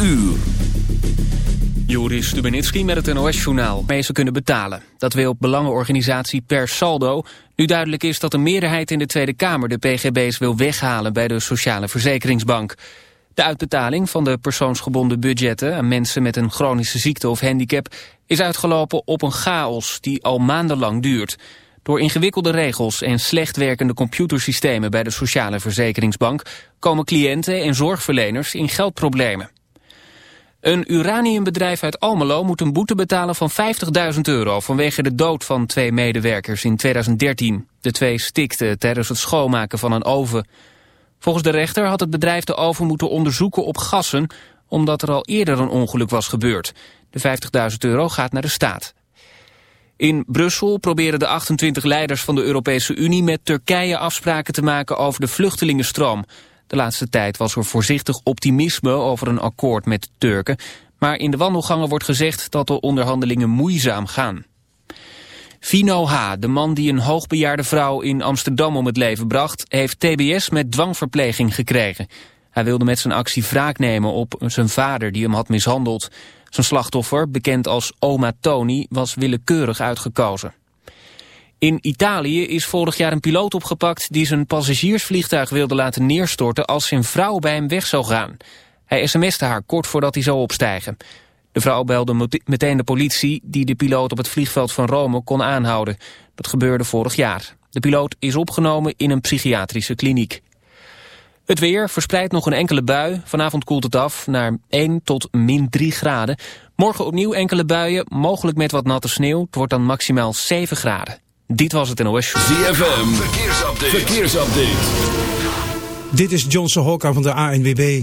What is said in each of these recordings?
uur. Joris met het NOS-journaal. Mensen kunnen betalen. Dat wil belangenorganisatie Per Saldo. Nu duidelijk is dat de meerderheid in de Tweede Kamer de PGB's wil weghalen bij de Sociale Verzekeringsbank. De uitbetaling van de persoonsgebonden budgetten aan mensen met een chronische ziekte of handicap is uitgelopen op een chaos die al maandenlang duurt. Door ingewikkelde regels en slecht werkende computersystemen bij de Sociale Verzekeringsbank komen cliënten en zorgverleners in geldproblemen. Een uraniumbedrijf uit Almelo moet een boete betalen van 50.000 euro vanwege de dood van twee medewerkers in 2013. De twee stikten tijdens het schoonmaken van een oven. Volgens de rechter had het bedrijf de oven moeten onderzoeken op gassen omdat er al eerder een ongeluk was gebeurd. De 50.000 euro gaat naar de staat. In Brussel proberen de 28 leiders van de Europese Unie met Turkije afspraken te maken over de vluchtelingenstroom. De laatste tijd was er voorzichtig optimisme over een akkoord met Turken, maar in de wandelgangen wordt gezegd dat de onderhandelingen moeizaam gaan. Vino H., de man die een hoogbejaarde vrouw in Amsterdam om het leven bracht, heeft TBS met dwangverpleging gekregen. Hij wilde met zijn actie wraak nemen op zijn vader die hem had mishandeld. Zijn slachtoffer, bekend als oma Tony, was willekeurig uitgekozen. In Italië is vorig jaar een piloot opgepakt die zijn passagiersvliegtuig wilde laten neerstorten als zijn vrouw bij hem weg zou gaan. Hij sms'te haar kort voordat hij zou opstijgen. De vrouw belde meteen de politie die de piloot op het vliegveld van Rome kon aanhouden. Dat gebeurde vorig jaar. De piloot is opgenomen in een psychiatrische kliniek. Het weer verspreidt nog een enkele bui. Vanavond koelt het af naar 1 tot min 3 graden. Morgen opnieuw enkele buien, mogelijk met wat natte sneeuw. Het wordt dan maximaal 7 graden. Dit was het NOS Show. ZFM, verkeersupdate. verkeersupdate. Dit is Johnson Hokka van de ANWB.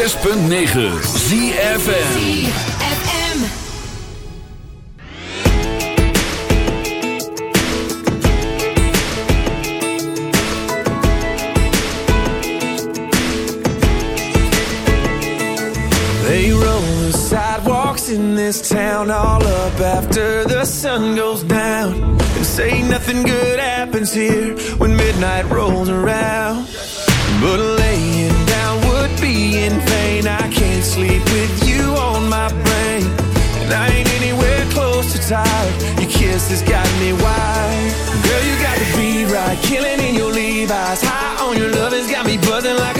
106.9 sidewalks in this town all up after the sun goes down. And say nothing good happens here when midnight rolls around. But right Your kiss has got me wide Girl, you got the beat right. Killing in your Levi's. High on your love has got me buzzing like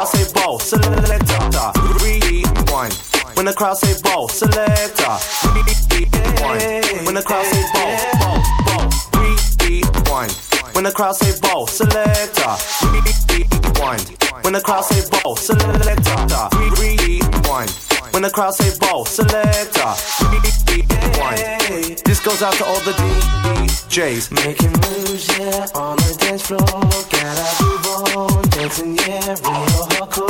crowd say ball, selector. Rewind. When the crowd say ball, selector. Rewind. When the crowd say ball, ball, ball. Rewind. When the crowd say ball, selector. Rewind. When the crowd say ball, selector. Rewind. When the crowd say ball, selector. Rewind. This goes out to all the DJs making moves, yeah, on the dance floor. get up. It's in real hardcore.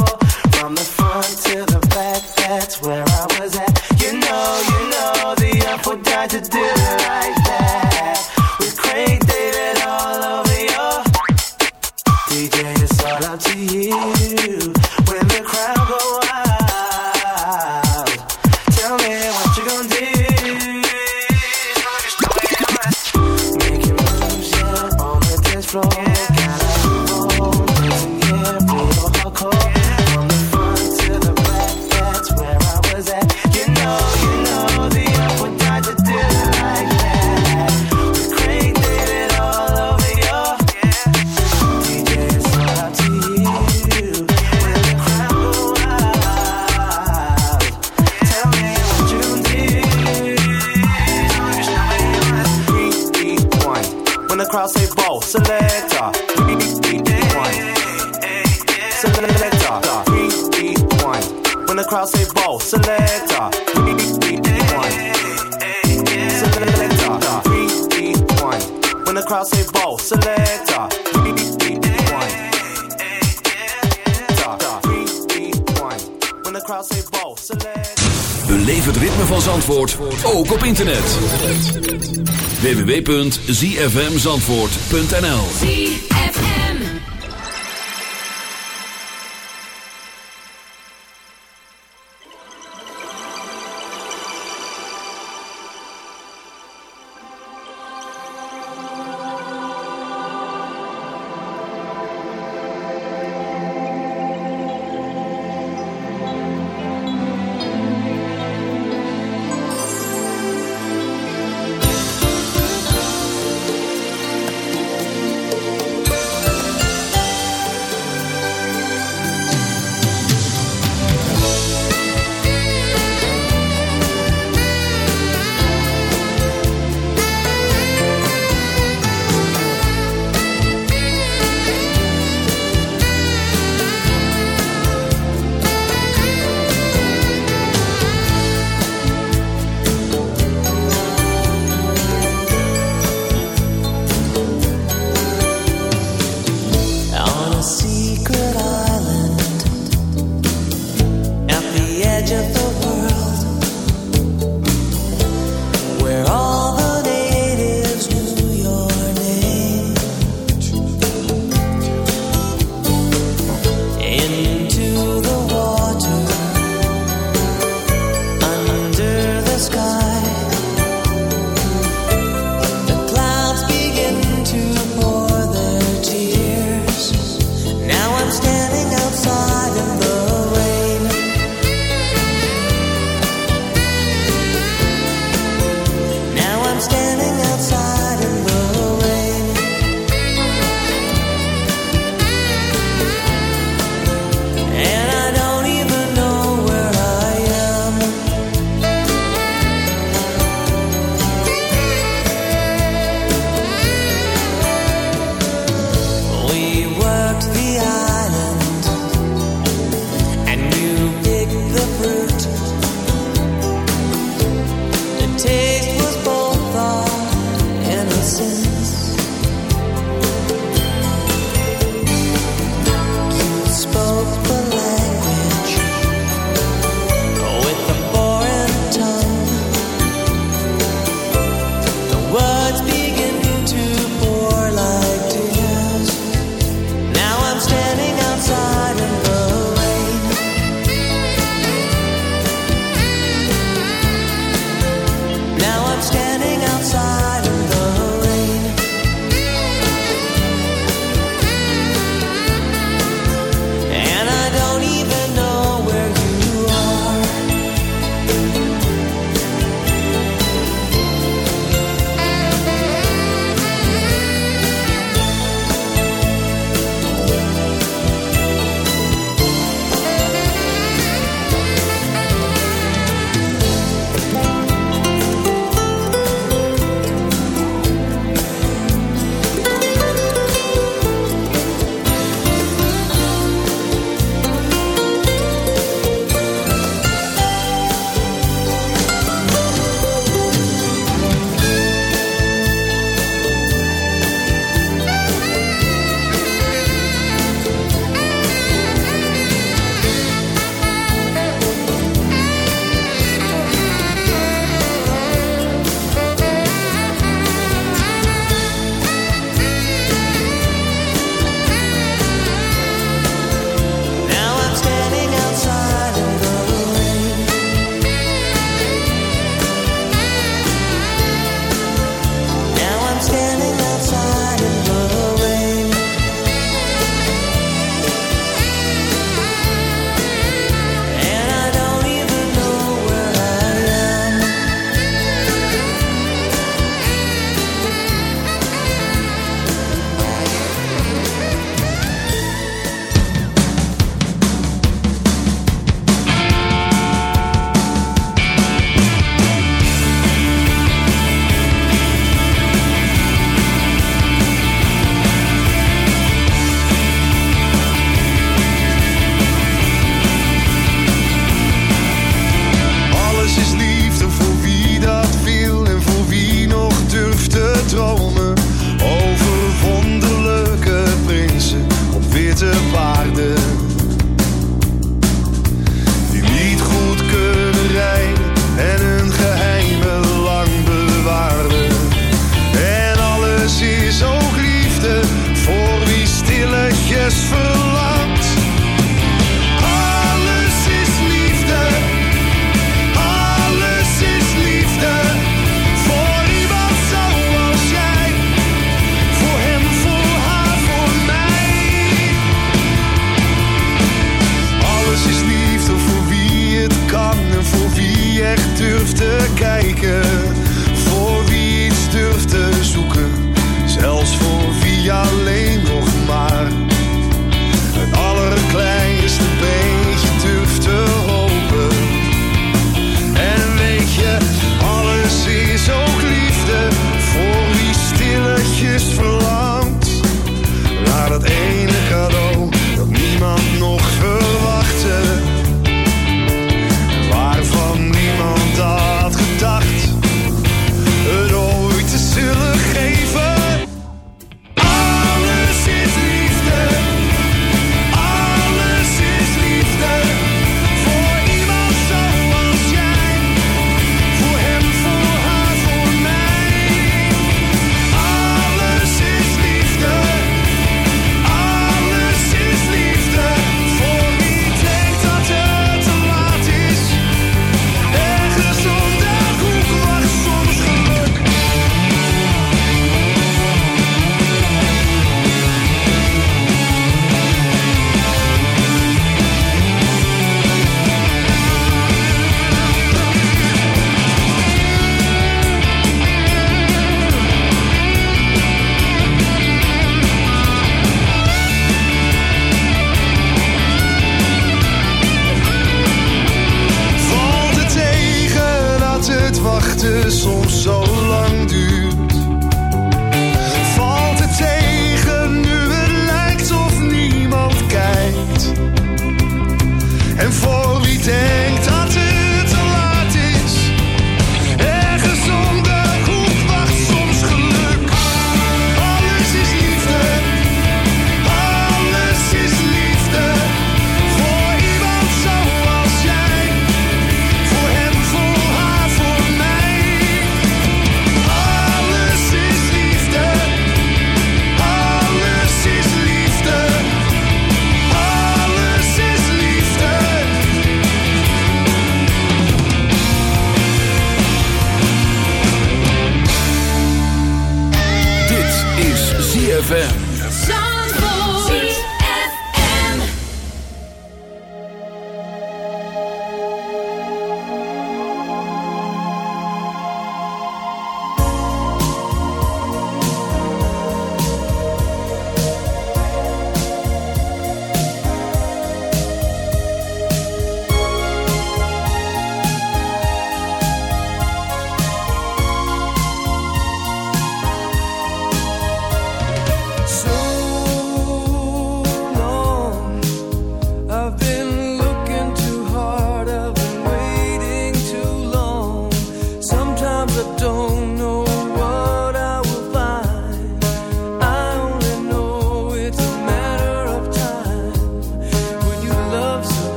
www.zfmzandvoort.nl